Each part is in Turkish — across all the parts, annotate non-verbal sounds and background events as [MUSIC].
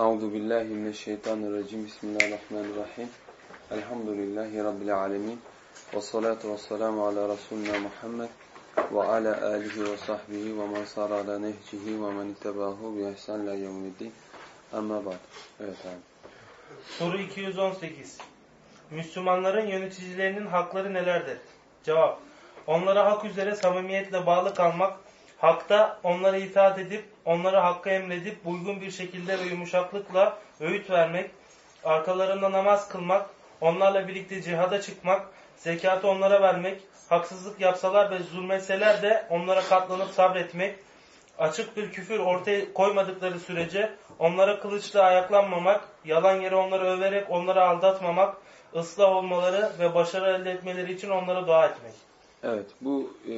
Euzu billahi mineşşeytanirracim. Bismillahirrahmanirrahim. Elhamdülillahi rabbil alamin. Ve salatu vesselamu ala resulina Muhammed ve ala alihi ve sahbihi ve men sara ala nehcihi ve men ittabahu bi ihsan ila yevmiddin. Amma ba'd. Evet abi. Soru 218. Müslümanların yöneticilerinin hakları nelerdir? Cevap. Onlara hak üzere samimiyetle bağlı kalmak, hakta onlara itaat edip, onlara hakkı emredip uygun bir şekilde ve yumuşaklıkla öğüt vermek, arkalarında namaz kılmak, onlarla birlikte cihada çıkmak, zekatı onlara vermek, haksızlık yapsalar ve zulmetseler de onlara katlanıp sabretmek, açık bir küfür ortaya koymadıkları sürece onlara kılıçla ayaklanmamak, yalan yere onları överek onları aldatmamak, ıslah olmaları ve başarı elde etmeleri için onlara dua etmek. Evet bu e,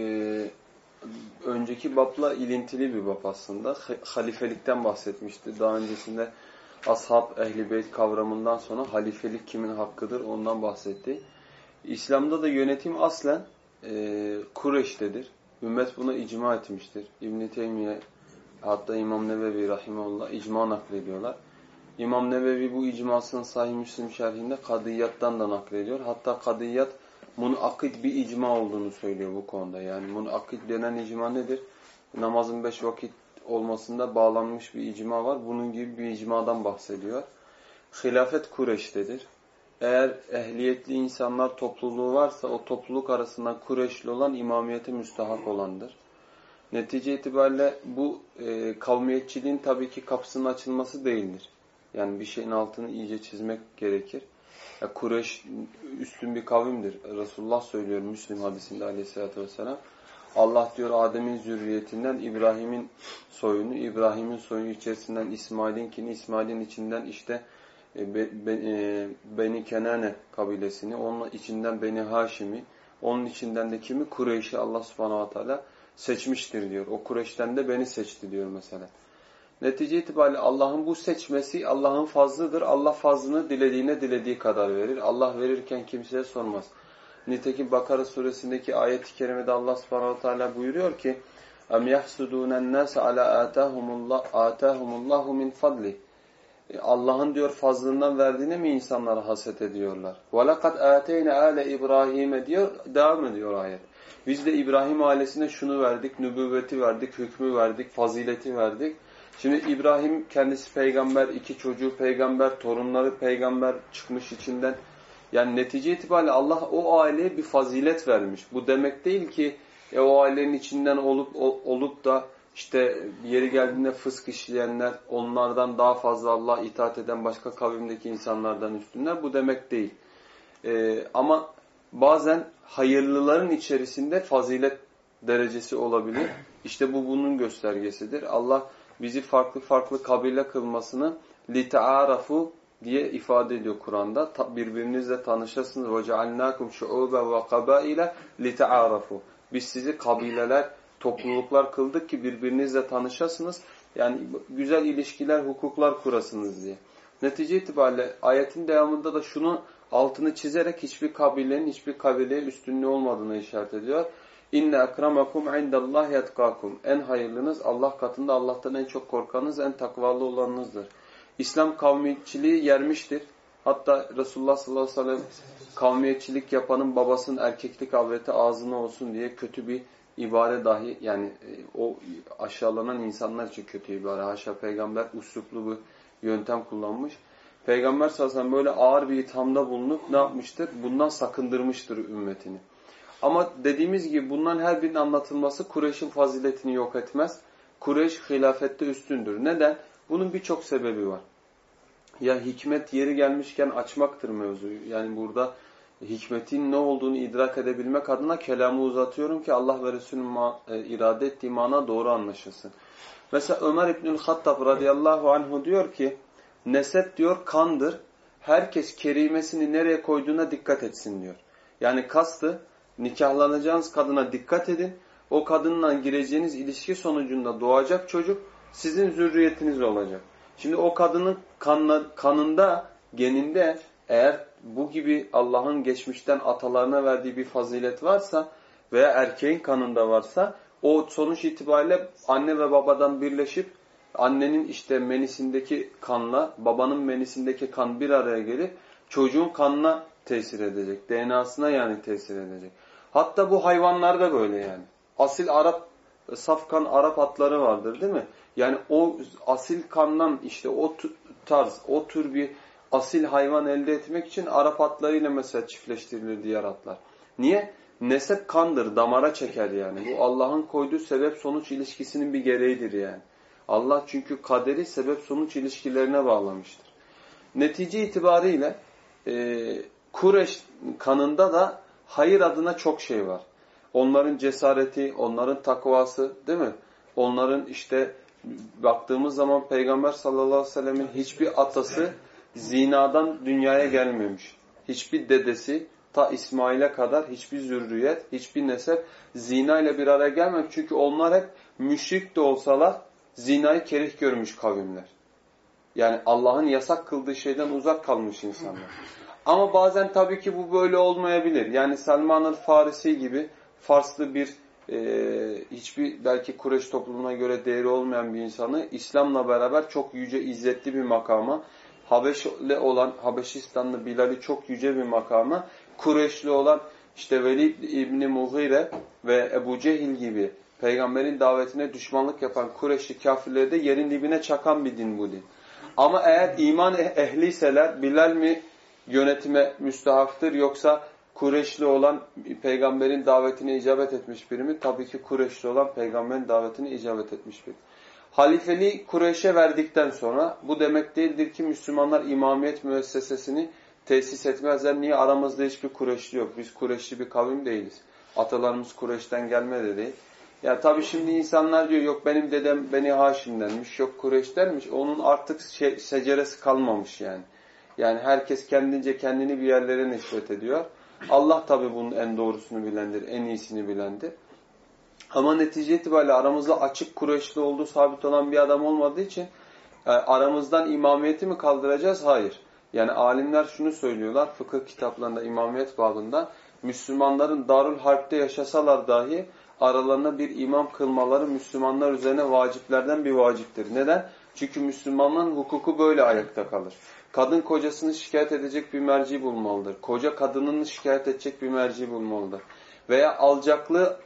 önceki babla ilintili bir bab aslında. Ha- Halifelikten bahsetmişti. Daha öncesinde ashab ehli beyt kavramından sonra halifelik kimin hakkıdır ondan bahsetti. İslam'da da yönetim aslen e, Kureş'tedir. Ümmet buna icma etmiştir. İbn-i Teymiye hatta İmam Nevevi Rahimullah icma naklediyorlar. İmam Nevevi bu icmasının Sahih Müslim şerhinde kadiyattan da naklediyor. Hatta kadiyat munakid bir icma olduğunu söylüyor bu konuda. Yani munakid denen icma nedir? Namazın beş vakit olmasında bağlanmış bir icma var. Bunun gibi bir icmadan bahsediyor. Hilafet Kureş'tedir. Eğer ehliyetli insanlar topluluğu varsa o topluluk arasından Kureşli olan imamiyete müstahak olandır. Netice itibariyle bu e, kavmiyetçiliğin tabii ki kapısının açılması değildir. Yani bir şeyin altını iyice çizmek gerekir. Ya Kureyş üstün bir kavimdir. Resulullah söylüyor Müslim hadisinde aleyhissalatü vesselam. Allah diyor Adem'in zürriyetinden İbrahim'in soyunu, İbrahim'in soyu içerisinden İsmail'inkini, İsmail'in içinden işte e, e, Beni Kenane kabilesini, onun içinden Beni Haşim'i, onun içinden de kimi? Kureyş'i Allah subhanahu wa ta'ala seçmiştir diyor. O Kureyş'ten de beni seçti diyor mesela. Netice itibariyle Allah'ın bu seçmesi Allah'ın fazlıdır. Allah fazlını dilediğine dilediği kadar verir. Allah verirken kimseye sormaz. Nitekim Bakara suresindeki ayet-i kerimede Allah subhanahu teala buyuruyor ki اَمْ يَحْسُدُونَ النَّاسَ عَلَى آتَاهُمُ اللّٰهُ مِنْ فَضْلِهِ Allah'ın diyor fazlından verdiğine mi insanlara haset ediyorlar? وَلَقَدْ آتَيْنَ آلَ İbrahim'e diyor, devam ediyor ayet. Biz de İbrahim ailesine şunu verdik, nübüvveti verdik, hükmü verdik, fazileti verdik. Şimdi İbrahim kendisi peygamber, iki çocuğu peygamber, torunları peygamber çıkmış içinden. Yani netice itibariyle Allah o aileye bir fazilet vermiş. Bu demek değil ki e, o ailenin içinden olup o, olup da işte yeri geldiğinde fısk işleyenler onlardan daha fazla Allah itaat eden başka kavimdeki insanlardan üstünler. Bu demek değil. E, ama bazen hayırlıların içerisinde fazilet derecesi olabilir. İşte bu bunun göstergesidir. Allah bizi farklı farklı kabile kılmasını لِتَعَارَفُ diye ifade ediyor Kur'an'da. Birbirinizle tanışasınız. وَجَعَلْنَاكُمْ شُعُوبًا وَقَبَائِلَ لِتَعَارَفُ Biz sizi kabileler, topluluklar kıldık ki birbirinizle tanışasınız. Yani güzel ilişkiler, hukuklar kurasınız diye. Netice itibariyle ayetin devamında da şunu altını çizerek hiçbir kabilenin hiçbir kabileye üstünlüğü olmadığını işaret ediyor. İnne akramakum indallah yatkakum. En hayırlınız Allah katında Allah'tan en çok korkanız, en takvalı olanınızdır. İslam kavmiyetçiliği yermiştir. Hatta Resulullah sallallahu aleyhi ve sellem kavmiyetçilik yapanın babasının erkeklik avreti ağzına olsun diye kötü bir ibare dahi yani e, o aşağılanan insanlar için kötü ibare. Haşa peygamber usluplu bir yöntem kullanmış. Peygamber sallallahu aleyhi ve sellem böyle ağır bir ithamda bulunup ne yapmıştır? Bundan sakındırmıştır ümmetini. Ama dediğimiz gibi bundan her birinin anlatılması Kureyş'in faziletini yok etmez. Kureyş hilafette üstündür. Neden? Bunun birçok sebebi var. Ya hikmet yeri gelmişken açmaktır mevzuyu. Yani burada hikmetin ne olduğunu idrak edebilmek adına kelamı uzatıyorum ki Allah ve Resulünün e, irade ettiği mana doğru anlaşılsın. Mesela Ömer İbnül Hattab radıyallahu anhu diyor ki nesep diyor kandır. herkes kerimesini nereye koyduğuna dikkat etsin diyor. Yani kastı nikahlanacağınız kadına dikkat edin. O kadınla gireceğiniz ilişki sonucunda doğacak çocuk sizin zürriyetiniz olacak. Şimdi o kadının kanla, kanında, geninde eğer bu gibi Allah'ın geçmişten atalarına verdiği bir fazilet varsa veya erkeğin kanında varsa o sonuç itibariyle anne ve babadan birleşip annenin işte menisindeki kanla babanın menisindeki kan bir araya gelip çocuğun kanına tesir edecek. DNA'sına yani tesir edecek. Hatta bu hayvanlarda böyle yani. Asil Arap, safkan Arap atları vardır değil mi? Yani o asil kandan işte o tarz, o tür bir asil hayvan elde etmek için Arap atlarıyla mesela çiftleştirilir diğer atlar. Niye? Nesep kandır, damara çeker yani. Bu Allah'ın koyduğu sebep-sonuç ilişkisinin bir gereğidir yani. Allah çünkü kaderi sebep-sonuç ilişkilerine bağlamıştır. Netice itibariyle e, Kureş kanında da hayır adına çok şey var. Onların cesareti, onların takvası değil mi? Onların işte baktığımız zaman Peygamber sallallahu aleyhi ve sellemin hiçbir atası zinadan dünyaya gelmemiş. Hiçbir dedesi ta İsmail'e kadar hiçbir zürriyet, hiçbir nesep zina ile bir araya gelmemiş. Çünkü onlar hep müşrik de olsalar zinayı kerih görmüş kavimler. Yani Allah'ın yasak kıldığı şeyden uzak kalmış insanlar. Ama bazen tabii ki bu böyle olmayabilir. Yani Selman-ı Farisi gibi Farslı bir e, hiçbir belki Kureş toplumuna göre değeri olmayan bir insanı İslam'la beraber çok yüce, izzetli bir makama, Habeşli olan Habeşistanlı Bilal'i çok yüce bir makama, Kureşli olan işte Velid İbni Mughire ve Ebu Cehil gibi peygamberin davetine düşmanlık yapan Kureşli kafirleri de yerin dibine çakan bir din bu din. Ama eğer iman ehliyseler Bilal mi yönetime müstahaktır yoksa Kureşli olan peygamberin davetine icabet etmiş biri mi? Tabii ki Kureşli olan peygamberin davetine icabet etmiş biri. Halifeliği Kureyş'e verdikten sonra bu demek değildir ki Müslümanlar imamiyet müessesesini tesis etmezler. Niye? Aramızda hiçbir Kureşli yok. Biz Kureşli bir kavim değiliz. Atalarımız Kureş'ten gelme de değil. Ya tabii şimdi insanlar diyor yok benim dedem Beni Haşim'denmiş, yok Kureş'tenmiş. Onun artık şey, seceresi kalmamış yani. Yani herkes kendince kendini bir yerlere nispet ediyor. Allah tabi bunun en doğrusunu bilendir, en iyisini bilendir. Ama netice itibariyle aramızda açık Kureyşli olduğu sabit olan bir adam olmadığı için e, aramızdan imamiyeti mi kaldıracağız? Hayır. Yani alimler şunu söylüyorlar fıkıh kitaplarında imamiyet babında Müslümanların Darül Harp'te yaşasalar dahi aralarına bir imam kılmaları Müslümanlar üzerine vaciplerden bir vaciptir. Neden? Çünkü Müslümanların hukuku böyle ayakta kalır. Kadın kocasını şikayet edecek bir merci bulmalıdır. Koca kadınını şikayet edecek bir merci bulmalıdır. Veya alacaklı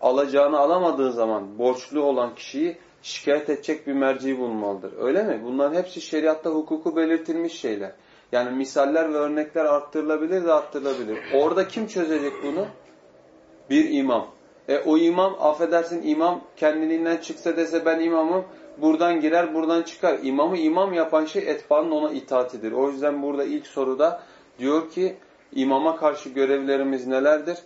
alacağını alamadığı zaman borçlu olan kişiyi şikayet edecek bir merci bulmalıdır. Öyle mi? Bunların hepsi şeriatta hukuku belirtilmiş şeyler. Yani misaller ve örnekler arttırılabilir de arttırılabilir. Orada kim çözecek bunu? Bir imam. E o imam affedersin imam kendiliğinden çıksa dese ben imamım buradan girer buradan çıkar. İmamı imam yapan şey etbaanın ona itaatidir. O yüzden burada ilk soruda diyor ki imama karşı görevlerimiz nelerdir?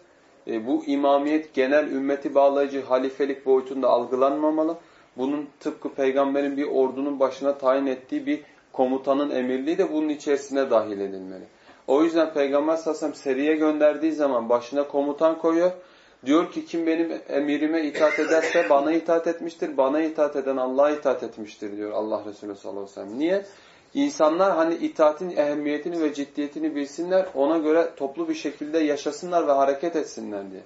E, bu imamiyet genel ümmeti bağlayıcı halifelik boyutunda algılanmamalı. Bunun tıpkı peygamberin bir ordunun başına tayin ettiği bir komutanın emirliği de bunun içerisine dahil edilmeli. O yüzden peygamber sallallahu seriye gönderdiği zaman başına komutan koyuyor. Diyor ki kim benim emirime itaat ederse bana itaat etmiştir. Bana itaat eden Allah'a itaat etmiştir diyor Allah Resulü sallallahu aleyhi ve sellem. Niye? İnsanlar hani itaatin ehemmiyetini ve ciddiyetini bilsinler, ona göre toplu bir şekilde yaşasınlar ve hareket etsinler diye.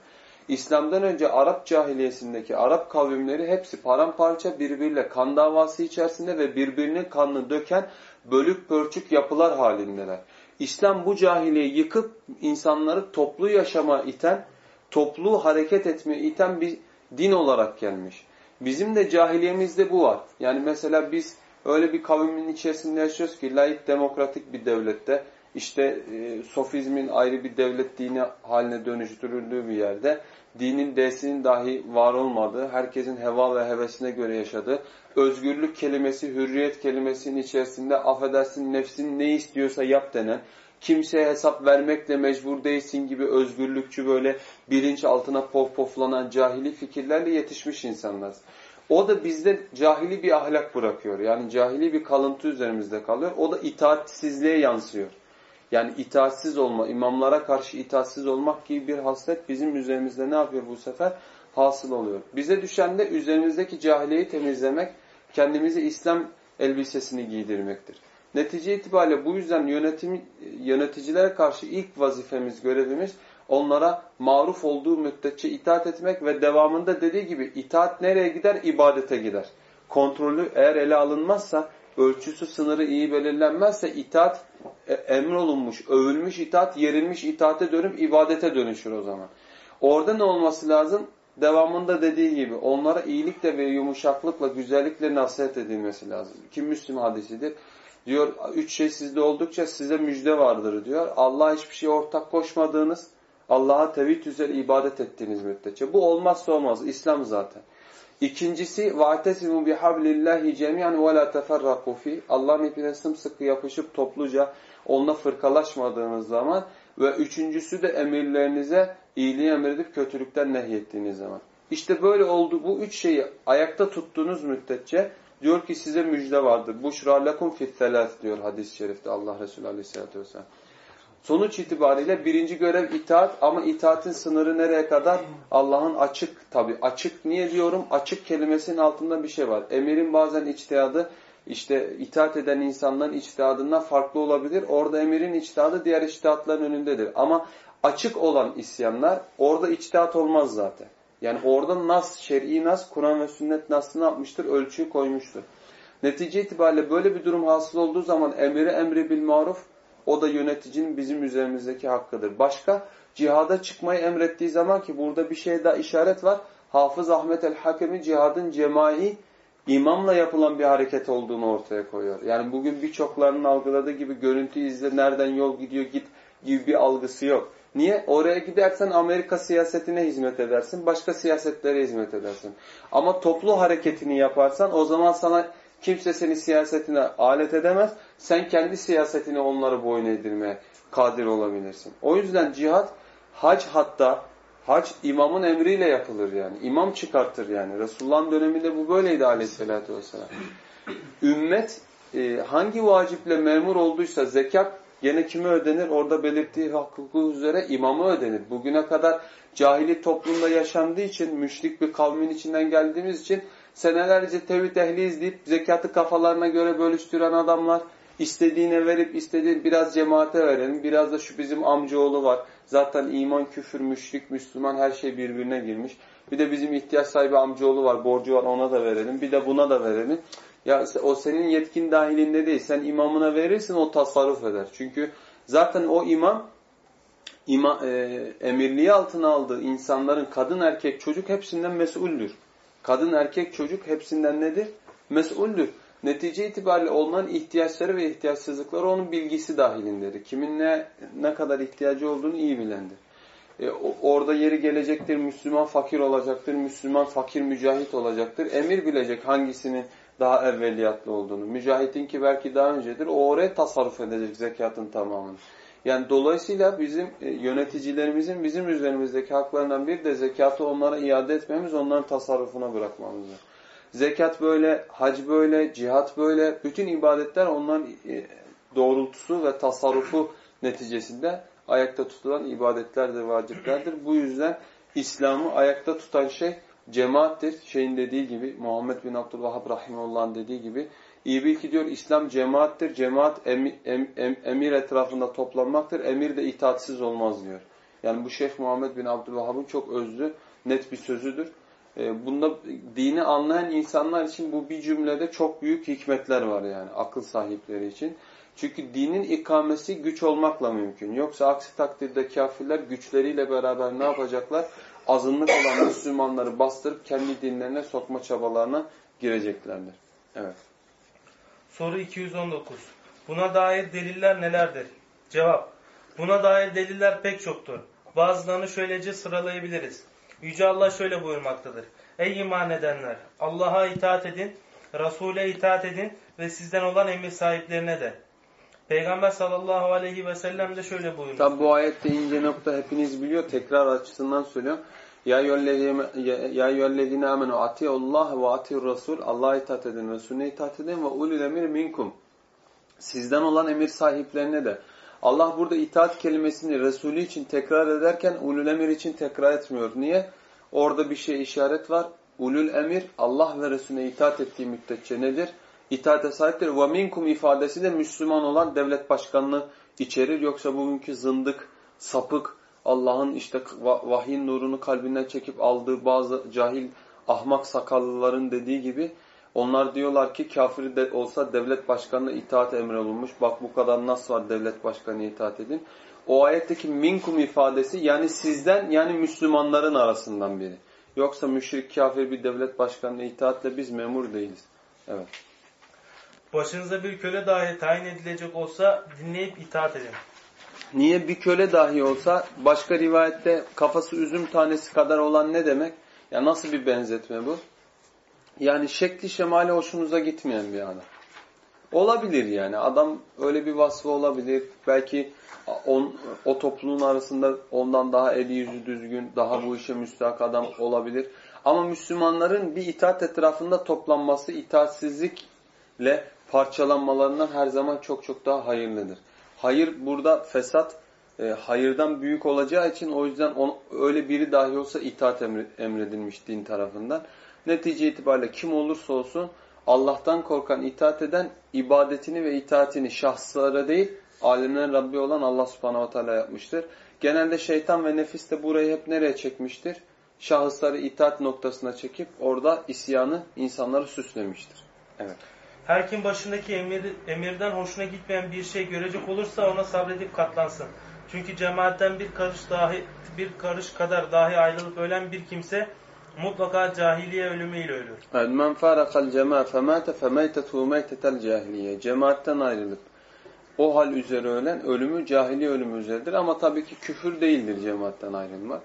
İslam'dan önce Arap cahiliyesindeki Arap kavimleri hepsi paramparça birbiriyle kan davası içerisinde ve birbirinin kanını döken bölük pörçük yapılar halindeler. İslam bu cahiliyeyi yıkıp insanları toplu yaşama iten, toplu hareket etmeye iten bir din olarak gelmiş. Bizim de cahiliyemizde bu var. Yani mesela biz öyle bir kavimin içerisinde yaşıyoruz ki layık demokratik bir devlette işte e, sofizmin ayrı bir devlet dini haline dönüştürüldüğü bir yerde dinin desinin dahi var olmadığı, herkesin heva ve hevesine göre yaşadığı, özgürlük kelimesi, hürriyet kelimesinin içerisinde affedersin nefsin ne istiyorsa yap denen, kimseye hesap vermekle mecbur değilsin gibi özgürlükçü böyle bilinç altına pof poflanan cahili fikirlerle yetişmiş insanlar. O da bizde cahili bir ahlak bırakıyor. Yani cahili bir kalıntı üzerimizde kalıyor. O da itaatsizliğe yansıyor. Yani itaatsiz olma, imamlara karşı itaatsiz olmak gibi bir haslet bizim üzerimizde ne yapıyor bu sefer? Hasıl oluyor. Bize düşen de üzerimizdeki cahiliyeyi temizlemek, kendimize İslam elbisesini giydirmektir. Netice itibariyle bu yüzden yönetim, yöneticilere karşı ilk vazifemiz, görevimiz onlara maruf olduğu müddetçe itaat etmek ve devamında dediği gibi itaat nereye gider? İbadete gider. Kontrolü eğer ele alınmazsa, ölçüsü sınırı iyi belirlenmezse itaat e, emrolunmuş, övülmüş itaat, yerilmiş itaate dönüp ibadete dönüşür o zaman. Orada ne olması lazım? Devamında dediği gibi onlara iyilikle ve yumuşaklıkla, güzellikle nasihat edilmesi lazım. Kim Müslüm hadisidir? Diyor üç şey sizde oldukça size müjde vardır diyor. Allah'a hiçbir şeye ortak koşmadığınız, Allah'a tevhid üzere ibadet ettiğiniz müddetçe. Bu olmazsa olmaz. İslam zaten. İkincisi vaatesimu bihablillahi cemiyan ve la teferraku fi. Allah'ın ipine sımsıkı yapışıp topluca onunla fırkalaşmadığınız zaman ve üçüncüsü de emirlerinize iyiliği emredip kötülükten nehyettiğiniz zaman. İşte böyle oldu bu üç şeyi ayakta tuttuğunuz müddetçe diyor ki size müjde vardır. Buşra lekum fittelâth diyor hadis-i şerifte Allah Resulü Aleyhisselatü Vesselam. Sonuç itibariyle birinci görev itaat ama itaatin sınırı nereye kadar? Allah'ın açık tabi. Açık niye diyorum? Açık kelimesinin altında bir şey var. Emirin bazen içtihadı işte itaat eden insanların içtihadından farklı olabilir. Orada emirin içtihadı diğer içtihatların önündedir. Ama açık olan isyanlar orada içtihat olmaz zaten. Yani orada nas, şer'i nas, Kur'an ve sünnet nasını yapmıştır? Ölçüyü koymuştur. Netice itibariyle böyle bir durum hasıl olduğu zaman emri emri bil maruf o da yöneticinin bizim üzerimizdeki hakkıdır. Başka cihada çıkmayı emrettiği zaman ki burada bir şey daha işaret var. Hafız Ahmet el-Hakemi cihadın cemai imamla yapılan bir hareket olduğunu ortaya koyuyor. Yani bugün birçoklarının algıladığı gibi görüntü izle, nereden yol gidiyor git gibi bir algısı yok. Niye? Oraya gidersen Amerika siyasetine hizmet edersin, başka siyasetlere hizmet edersin. Ama toplu hareketini yaparsan o zaman sana kimse seni siyasetine alet edemez. Sen kendi siyasetini onları boyun eğdirmeye kadir olabilirsin. O yüzden cihat hac hatta hac imamın emriyle yapılır yani. İmam çıkartır yani. Resulullah'ın döneminde bu böyleydi aleyhissalatü vesselam. Ümmet e, hangi vaciple memur olduysa zekat gene kime ödenir? Orada belirttiği hukuku üzere imama ödenir. Bugüne kadar cahili toplumda yaşandığı için, müşrik bir kavmin içinden geldiğimiz için senelerce tevhid ehliyiz deyip zekatı kafalarına göre bölüştüren adamlar istediğine verip istediğin biraz cemaate verelim. Biraz da şu bizim amcaoğlu var. Zaten iman, küfür, müşrik, Müslüman her şey birbirine girmiş. Bir de bizim ihtiyaç sahibi amcaoğlu var, borcu var ona da verelim. Bir de buna da verelim. Ya o senin yetkin dahilinde değil. Sen imamına verirsin o tasarruf eder. Çünkü zaten o imam ima, e, emirliği altına aldığı insanların kadın erkek çocuk hepsinden mesuldür. Kadın erkek çocuk hepsinden nedir? Mesuldür. Netice itibariyle onların ihtiyaçları ve ihtiyaçsızlıkları onun bilgisi dahilindedir. Kimin ne, ne kadar ihtiyacı olduğunu iyi bilendir. E, orada yeri gelecektir, Müslüman fakir olacaktır, Müslüman fakir mücahit olacaktır. Emir bilecek hangisinin daha evveliyatlı olduğunu. Mücahitin ki belki daha öncedir. O oraya tasarruf edecek zekatın tamamını. Yani dolayısıyla bizim e, yöneticilerimizin bizim üzerimizdeki haklarından bir de zekatı onlara iade etmemiz, onların tasarrufuna bırakmamızdır. Zekat böyle, hac böyle, cihat böyle, bütün ibadetler onların e, doğrultusu ve tasarrufu neticesinde ayakta tutulan ibadetlerdir, vaciplerdir. Bu yüzden İslam'ı ayakta tutan şey cemaattir. Şeyin dediği gibi, Muhammed bin Abdülvahhab Rahimullah'ın dediği gibi, İyi bil ki diyor İslam cemaattir. Cemaat em, em, em, emir etrafında toplanmaktır. Emir de itaatsiz olmaz diyor. Yani bu Şeyh Muhammed bin Abdülvahhab'ın çok özlü, net bir sözüdür. E, bunda dini anlayan insanlar için bu bir cümlede çok büyük hikmetler var yani akıl sahipleri için. Çünkü dinin ikamesi güç olmakla mümkün. Yoksa aksi takdirde kafirler güçleriyle beraber ne yapacaklar? Azınlık olan [CLEARS THROAT] Müslümanları bastırıp kendi dinlerine sokma çabalarına gireceklerdir. Evet. Soru 219. Buna dair deliller nelerdir? Cevap. Buna dair deliller pek çoktur. Bazılarını şöylece sıralayabiliriz. Yüce Allah şöyle buyurmaktadır. Ey iman edenler! Allah'a itaat edin, Resul'e itaat edin ve sizden olan emir sahiplerine de. Peygamber sallallahu aleyhi ve sellem de şöyle buyurmuş. Tabi bu ayette ince nokta hepiniz biliyor. Tekrar açısından söylüyorum. Ya eyyühellezine amenu atiullah ve atiur rasul. Allah'a itaat edin, Resulüne itaat edin ve ulul emir minkum. Sizden olan emir sahiplerine de. Allah burada itaat kelimesini Resulü için tekrar ederken ulul emir için tekrar etmiyor. Niye? Orada bir şey işaret var. Ulul emir Allah ve Resulüne itaat ettiği müddetçe nedir? İtaate sahiptir. Minkum ifadesi de Müslüman olan devlet başkanını içerir. Yoksa bugünkü zındık, sapık, Allah'ın işte vahyin nurunu kalbinden çekip aldığı bazı cahil ahmak sakallıların dediği gibi onlar diyorlar ki kafir de olsa devlet başkanına itaat emrolunmuş. Bak bu kadar nas var devlet başkanına itaat edin. O ayetteki minkum ifadesi yani sizden yani Müslümanların arasından biri. Yoksa müşrik kafir bir devlet başkanına itaatle biz memur değiliz. Evet. Başınıza bir köle dahi tayin edilecek olsa dinleyip itaat edin. Niye bir köle dahi olsa başka rivayette kafası üzüm tanesi kadar olan ne demek? Ya nasıl bir benzetme bu? Yani şekli şemali hoşunuza gitmeyen bir adam. Olabilir yani. Adam öyle bir vasfı olabilir. Belki on, o topluluğun arasında ondan daha eli yüzü düzgün, daha bu işe müstahak adam olabilir. Ama Müslümanların bir itaat etrafında toplanması itaatsizlikle parçalanmalarından her zaman çok çok daha hayırlıdır. Hayır burada fesat e, hayırdan büyük olacağı için o yüzden on, öyle biri dahi olsa itaat emredilmiş din tarafından. Netice itibariyle kim olursa olsun Allah'tan korkan, itaat eden ibadetini ve itaatini şahslara değil, alemlerin Rabbi olan Allah subhanahu teala yapmıştır. Genelde şeytan ve nefis de burayı hep nereye çekmiştir? Şahısları itaat noktasına çekip orada isyanı insanları süslemiştir. Evet. Her kim başındaki emir, emirden hoşuna gitmeyen bir şey görecek olursa ona sabredip katlansın. Çünkü cemaatten bir karış dahi bir karış kadar dahi ayrılıp ölen bir kimse mutlaka cahiliye ölümüyle ölür. Evet, men farakal cemaat femate femeytetu meytetel cahiliye. Cemaatten ayrılıp o hal üzere ölen ölümü cahiliye ölümü üzeredir. Ama tabii ki küfür değildir cemaatten ayrılmak.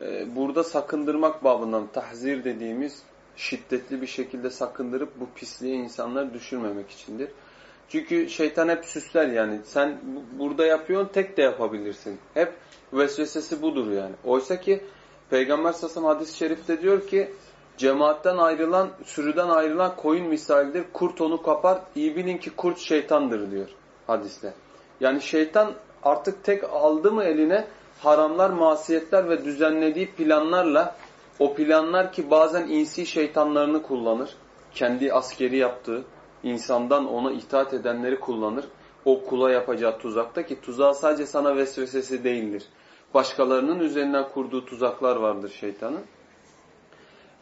Ee, burada sakındırmak babından tahzir dediğimiz şiddetli bir şekilde sakındırıp bu pisliğe insanları düşürmemek içindir. Çünkü şeytan hep süsler yani. Sen burada yapıyorsun tek de yapabilirsin. Hep vesvesesi budur yani. Oysa ki Peygamber sasım hadis-i şerifte diyor ki cemaatten ayrılan, sürüden ayrılan koyun misalidir. Kurt onu kapar. İyi bilin ki kurt şeytandır diyor hadiste. Yani şeytan artık tek aldı mı eline haramlar, masiyetler ve düzenlediği planlarla o planlar ki bazen insi şeytanlarını kullanır. Kendi askeri yaptığı, insandan ona itaat edenleri kullanır. O kula yapacağı tuzakta ki tuzağı sadece sana vesvesesi değildir. Başkalarının üzerinden kurduğu tuzaklar vardır şeytanın.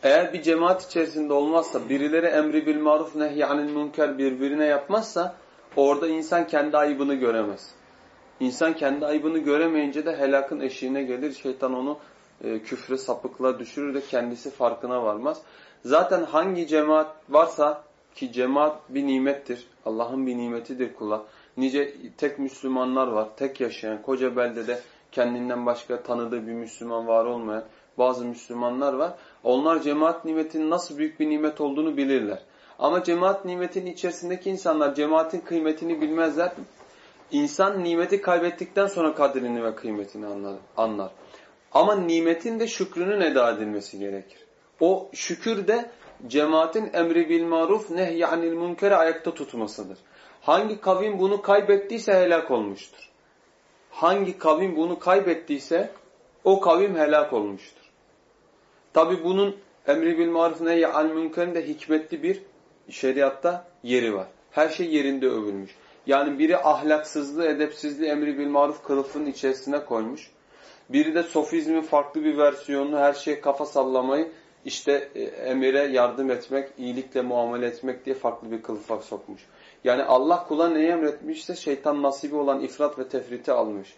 Eğer bir cemaat içerisinde olmazsa, birileri emri bil maruf nehyanil münker birbirine yapmazsa, orada insan kendi ayıbını göremez. İnsan kendi ayıbını göremeyince de helakın eşiğine gelir. Şeytan onu e, küfre, sapıklığa düşürür de kendisi farkına varmaz. Zaten hangi cemaat varsa ki cemaat bir nimettir. Allah'ın bir nimetidir kula. Nice tek Müslümanlar var. Tek yaşayan koca beldede kendinden başka tanıdığı bir Müslüman var olmayan bazı Müslümanlar var. Onlar cemaat nimetinin nasıl büyük bir nimet olduğunu bilirler. Ama cemaat nimetinin içerisindeki insanlar cemaatin kıymetini bilmezler. İnsan nimeti kaybettikten sonra kadrini ve kıymetini anlar. Ama nimetin de şükrünün eda edilmesi gerekir. O şükür de cemaatin emri bil maruf nehyanil münkere ayakta tutmasıdır. Hangi kavim bunu kaybettiyse helak olmuştur. Hangi kavim bunu kaybettiyse o kavim helak olmuştur. Tabi bunun emri bil maruf nehyanil münkerin de hikmetli bir şeriatta yeri var. Her şey yerinde övülmüş. Yani biri ahlaksızlığı, edepsizliği emri bil maruf kılıfının içerisine koymuş. Biri de sofizmin farklı bir versiyonunu her şeye kafa sallamayı işte e, emire yardım etmek, iyilikle muamele etmek diye farklı bir kılıfa sokmuş. Yani Allah kula neyi emretmişse şeytan nasibi olan ifrat ve tefriti almış.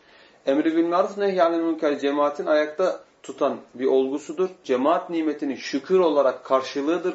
Emri bil maruf nehyanil münker cemaatin ayakta tutan bir olgusudur. Cemaat nimetinin şükür olarak karşılığıdır.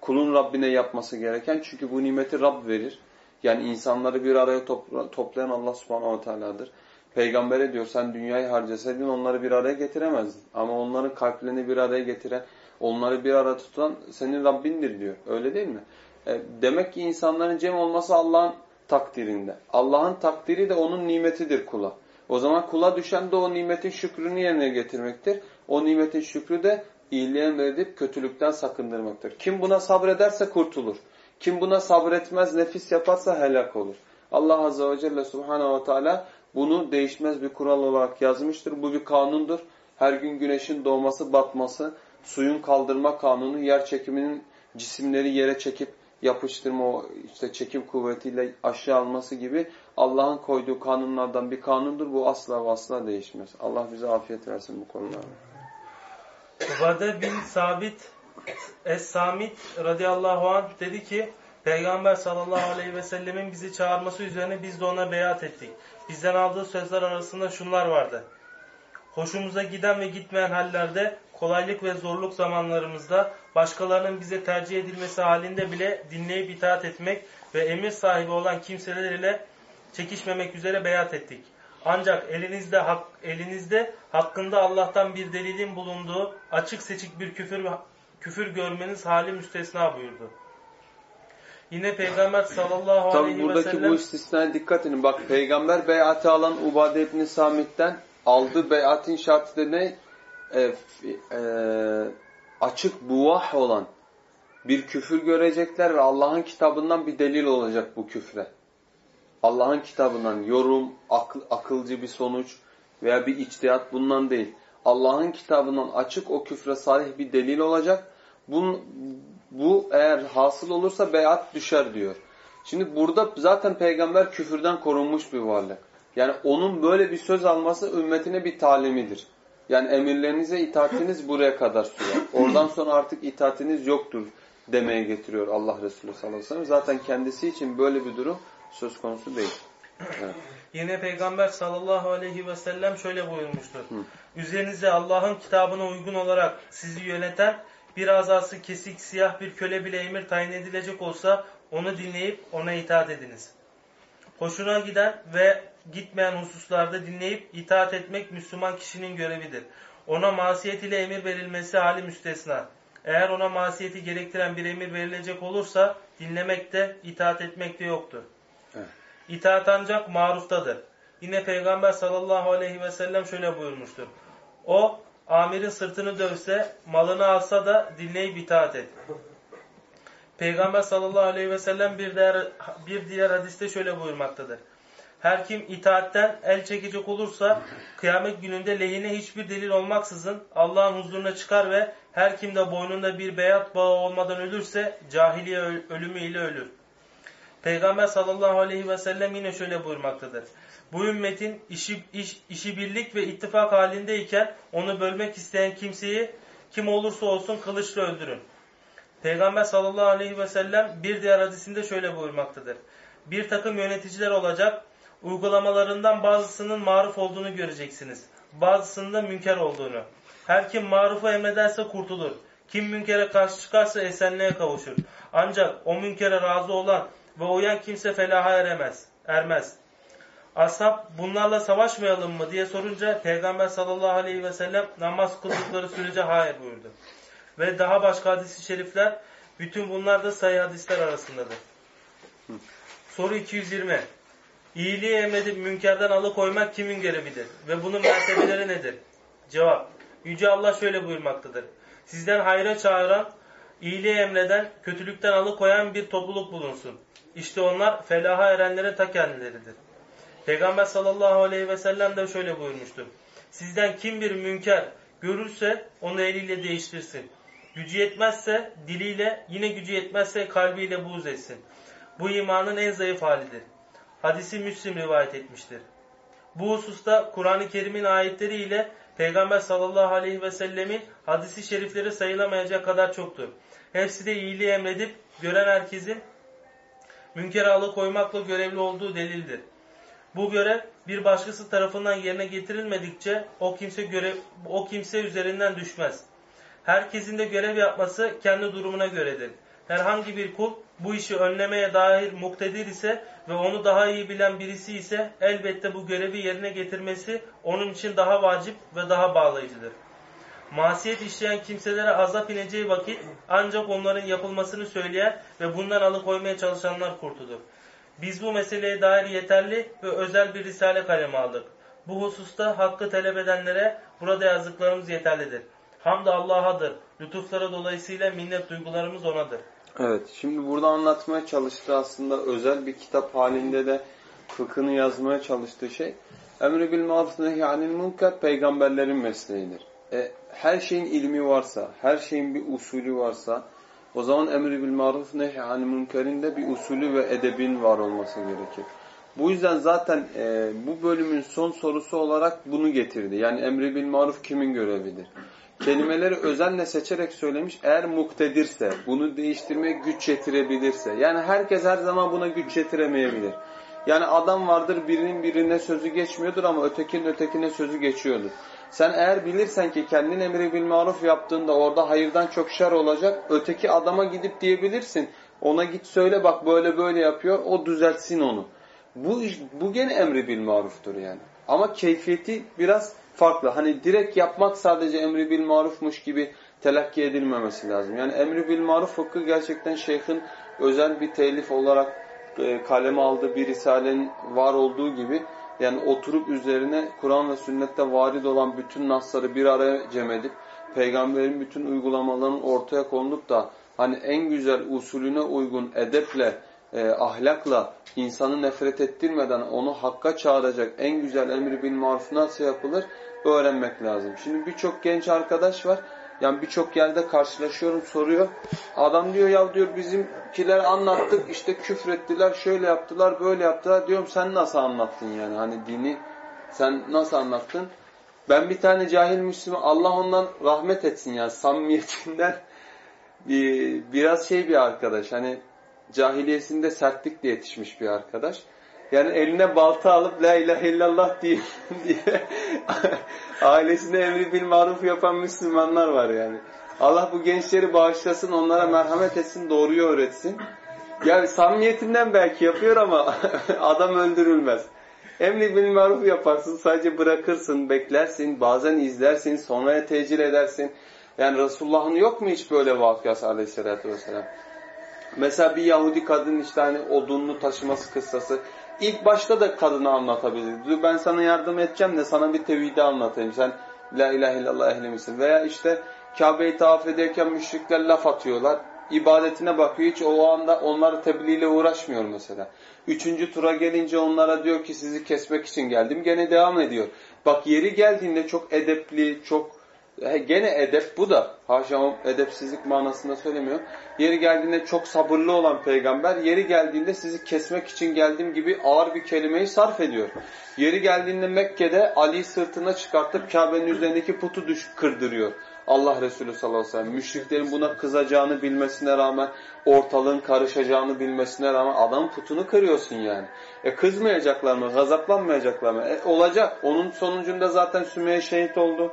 Kulun Rabbine yapması gereken. Çünkü bu nimeti Rab verir. Yani insanları bir araya toplayan Allah subhanahu teala'dır. Peygamber'e diyor sen dünyayı harcasaydın onları bir araya getiremezdin. Ama onların kalplerini bir araya getiren, onları bir araya tutan senin Rabbindir diyor. Öyle değil mi? E, demek ki insanların cem olması Allah'ın takdirinde. Allah'ın takdiri de onun nimetidir kula. O zaman kula düşen de o nimetin şükrünü yerine getirmektir. O nimetin şükrü de iyiliğe emredip kötülükten sakındırmaktır. Kim buna sabrederse kurtulur. Kim buna sabretmez, nefis yaparsa helak olur. Allah Azze ve Celle Subhanahu ve Teala bunu değişmez bir kural olarak yazmıştır. Bu bir kanundur. Her gün güneşin doğması, batması, suyun kaldırma kanunu, yer çekiminin cisimleri yere çekip yapıştırma, işte çekim kuvvetiyle aşağı alması gibi Allah'ın koyduğu kanunlardan bir kanundur. Bu asla ve asla değişmez. Allah bize afiyet versin bu konularda. Ubade bin Sabit Es-Samit radıyallahu anh dedi ki Peygamber sallallahu aleyhi ve sellemin bizi çağırması üzerine biz de ona beyat ettik. Bizden aldığı sözler arasında şunlar vardı. Hoşumuza giden ve gitmeyen hallerde, kolaylık ve zorluk zamanlarımızda, başkalarının bize tercih edilmesi halinde bile dinleyip itaat etmek ve emir sahibi olan kimseler ile çekişmemek üzere beyat ettik. Ancak elinizde hak, elinizde hakkında Allah'tan bir delilin bulunduğu açık seçik bir küfür küfür görmeniz hali müstesna buyurdu. Yine Peygamber sallallahu Tabi aleyhi ve buradaki sellem bu istisnaya dikkat edin. Bak peygamber beyatı alan Ubade ibn Samit'ten aldığı beyatın şartı da ne? E, e, açık buvah olan bir küfür görecekler ve Allah'ın kitabından bir delil olacak bu küfre. Allah'ın kitabından yorum, akıl, akılcı bir sonuç veya bir içtihat bundan değil. Allah'ın kitabından açık o küfre sahih bir delil olacak. Bun, bu eğer hasıl olursa beyat düşer diyor. Şimdi burada zaten peygamber küfürden korunmuş bir varlık. Yani onun böyle bir söz alması ümmetine bir talimidir. Yani emirlerinize itaatiniz buraya kadar sürer. Oradan sonra artık itaatiniz yoktur demeye getiriyor Allah Resulü sallallahu aleyhi ve sellem. Zaten kendisi için böyle bir durum söz konusu değil. Evet. Yine Peygamber sallallahu aleyhi ve sellem şöyle buyurmuştur. Üzerinize Allah'ın kitabına uygun olarak sizi yöneten bir azası kesik siyah bir köle bile emir tayin edilecek olsa onu dinleyip ona itaat ediniz. Hoşuna giden ve gitmeyen hususlarda dinleyip itaat etmek Müslüman kişinin görevidir. Ona masiyet ile emir verilmesi hali müstesna. Eğer ona masiyeti gerektiren bir emir verilecek olursa dinlemek de itaat etmek de yoktur. Evet. İtaat ancak maruftadır. Yine Peygamber sallallahu aleyhi ve sellem şöyle buyurmuştur. O amirin sırtını dövse, malını alsa da dinleyip itaat et. Peygamber sallallahu aleyhi ve sellem bir diğer, bir diğer hadiste şöyle buyurmaktadır. Her kim itaatten el çekecek olursa kıyamet gününde lehine hiçbir delil olmaksızın Allah'ın huzuruna çıkar ve her kim de boynunda bir beyat bağı olmadan ölürse cahiliye ölümü ile ölür. Peygamber sallallahu aleyhi ve sellem yine şöyle buyurmaktadır. Bu ümmetin işi, iş, işi birlik ve ittifak halindeyken onu bölmek isteyen kimseyi kim olursa olsun kılıçla öldürün. Peygamber sallallahu aleyhi ve sellem bir diğer hadisinde şöyle buyurmaktadır. Bir takım yöneticiler olacak, uygulamalarından bazısının maruf olduğunu göreceksiniz. Bazısında münker olduğunu. Her kim marufu emrederse kurtulur. Kim münkere karşı çıkarsa esenliğe kavuşur. Ancak o münkere razı olan ve uyan kimse felaha eremez. Ermez. Ashab bunlarla savaşmayalım mı diye sorunca Peygamber sallallahu aleyhi ve sellem namaz kıldıkları sürece hayır buyurdu. Ve daha başka hadis-i şerifler bütün bunlar da sayı hadisler arasındadır. Soru 220. İyiliği emredip münkerden alıkoymak kimin görevidir? Ve bunun mertebeleri nedir? Cevap. Yüce Allah şöyle buyurmaktadır. Sizden hayra çağıran, iyiliği emreden, kötülükten alıkoyan bir topluluk bulunsun. İşte onlar felaha erenlere ta kendileridir. Peygamber sallallahu aleyhi ve sellem de şöyle buyurmuştur. Sizden kim bir münker görürse onu eliyle değiştirsin. Gücü yetmezse diliyle, yine gücü yetmezse kalbiyle buğz etsin. Bu imanın en zayıf halidir. Hadisi Müslim rivayet etmiştir. Bu hususta Kur'an-ı Kerim'in ayetleri ile Peygamber sallallahu aleyhi ve sellemin hadisi şerifleri sayılamayacak kadar çoktur. Hepsi de iyiliği emredip gören herkesin münkere alıkoymakla görevli olduğu delildir. Bu görev bir başkası tarafından yerine getirilmedikçe o kimse görev o kimse üzerinden düşmez. Herkesin de görev yapması kendi durumuna göredir. Herhangi bir kul bu işi önlemeye dair muktedir ise ve onu daha iyi bilen birisi ise elbette bu görevi yerine getirmesi onun için daha vacip ve daha bağlayıcıdır. Masiyet işleyen kimselere azap ineceği vakit ancak onların yapılmasını söyleyen ve bundan alıkoymaya çalışanlar kurtulur. Biz bu meseleye dair yeterli ve özel bir risale kaleme aldık. Bu hususta hakkı talep edenlere burada yazdıklarımız yeterlidir. Hamd Allah'adır. Lütufları dolayısıyla minnet duygularımız O'nadır. Evet, şimdi burada anlatmaya çalıştığı aslında özel bir kitap halinde de fıkhını yazmaya çalıştığı şey emri bil maruf nehyanil münker peygamberlerin mesleğidir. E, her şeyin ilmi varsa, her şeyin bir usulü varsa o zaman emri bil maruf nehyanil münkerin de bir usulü ve edebin var olması gerekir. Bu yüzden zaten e, bu bölümün son sorusu olarak bunu getirdi. Yani emri bil maruf kimin görevidir? Kelimeleri özenle seçerek söylemiş. Eğer muktedirse, bunu değiştirmeye güç yetirebilirse. Yani herkes her zaman buna güç yetiremeyebilir. Yani adam vardır birinin birine sözü geçmiyordur ama ötekinin ötekine sözü geçiyordur. Sen eğer bilirsen ki kendin emri bil maruf yaptığında orada hayırdan çok şer olacak. Öteki adama gidip diyebilirsin. Ona git söyle bak böyle böyle yapıyor. O düzeltsin onu. Bu iş, bu gene emri bil maruftur yani. Ama keyfiyeti biraz farklı. Hani direkt yapmak sadece emri bil marufmuş gibi telakki edilmemesi lazım. Yani emri bil maruf fıkhı gerçekten şeyhin özel bir telif olarak e, kaleme aldığı bir risalenin var olduğu gibi yani oturup üzerine Kur'an ve sünnette varid olan bütün nasları bir araya cem edip peygamberin bütün uygulamalarının ortaya konulup da hani en güzel usulüne uygun edeple, e, ahlakla insanı nefret ettirmeden onu hakka çağıracak en güzel emri bil maruf nasıl yapılır öğrenmek lazım. Şimdi birçok genç arkadaş var. Yani birçok yerde karşılaşıyorum soruyor. Adam diyor ya diyor bizimkiler anlattık işte küfrettiler şöyle yaptılar böyle yaptılar. Diyorum sen nasıl anlattın yani hani dini sen nasıl anlattın? Ben bir tane cahil Müslüman Allah ondan rahmet etsin ya samimiyetinden [LAUGHS] bir, biraz şey bir arkadaş hani cahiliyesinde sertlikle yetişmiş bir arkadaş. Yani eline balta alıp la ilahe illallah diye, [LAUGHS] diye ailesine emri bil maruf yapan Müslümanlar var yani. Allah bu gençleri bağışlasın, onlara merhamet etsin, doğruyu öğretsin. Yani samimiyetinden belki yapıyor ama [LAUGHS] adam öldürülmez. Emri bil maruf yaparsın, sadece bırakırsın, beklersin, bazen izlersin, sonraya tecil edersin. Yani Resulullah'ın yok mu hiç böyle vakıası aleyhissalatü vesselam? Mesela bir Yahudi kadın işte hani odununu taşıması kıssası. İlk başta da kadına anlatabilir. Ben sana yardım edeceğim de sana bir tevhidi anlatayım. Sen la ilahe illallah ehli misin? Veya işte Kabe'yi tavaf ederken müşrikler laf atıyorlar. İbadetine bakıyor. Hiç o anda onları tebliğle uğraşmıyor mesela. Üçüncü tura gelince onlara diyor ki sizi kesmek için geldim. Gene devam ediyor. Bak yeri geldiğinde çok edepli, çok gene edep bu da. Haşa edepsizlik manasında söylemiyor. Yeri geldiğinde çok sabırlı olan peygamber, yeri geldiğinde sizi kesmek için geldiğim gibi ağır bir kelimeyi sarf ediyor. Yeri geldiğinde Mekke'de Ali sırtına çıkartıp Kabe'nin üzerindeki putu düş kırdırıyor. Allah Resulü sallallahu aleyhi ve sellem müşriklerin buna kızacağını bilmesine rağmen ortalığın karışacağını bilmesine rağmen adam putunu kırıyorsun yani. E kızmayacaklar mı? Gazaplanmayacaklar mı? E, olacak. Onun sonucunda zaten Sümeyye şehit oldu.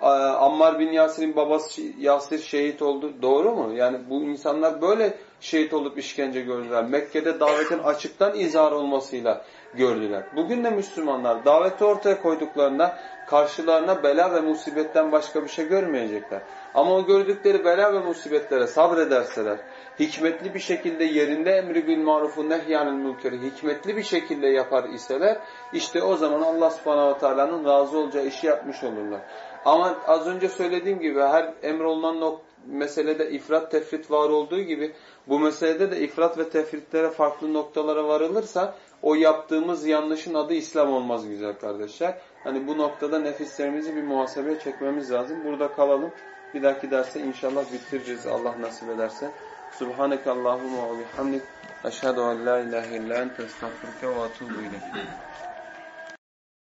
Ammar bin Yasir'in babası Yasir şehit oldu. Doğru mu? Yani bu insanlar böyle şehit olup işkence gördüler. Mekke'de davetin açıktan izhar olmasıyla gördüler. Bugün de Müslümanlar daveti ortaya koyduklarında karşılarına bela ve musibetten başka bir şey görmeyecekler. Ama o gördükleri bela ve musibetlere sabrederseler, hikmetli bir şekilde yerinde emri bil marufu nehyanil mülkeri hikmetli bir şekilde yapar iseler, işte o zaman Allah subhanahu teala'nın razı olacağı işi yapmış olurlar. Ama az önce söylediğim gibi her emrolunan meselede ifrat tefrit var olduğu gibi bu meselede de ifrat ve tefritlere farklı noktalara varılırsa o yaptığımız yanlışın adı İslam olmaz güzel kardeşler. Hani bu noktada nefislerimizi bir muhasebeye çekmemiz lazım. Burada kalalım. Bir dahaki derse inşallah bitireceğiz Allah nasip ederse. Subhaneke Allahumma ve bihamdik. Eşhedü en la ilahe illa ente estağfurke ve etûbü ileyk.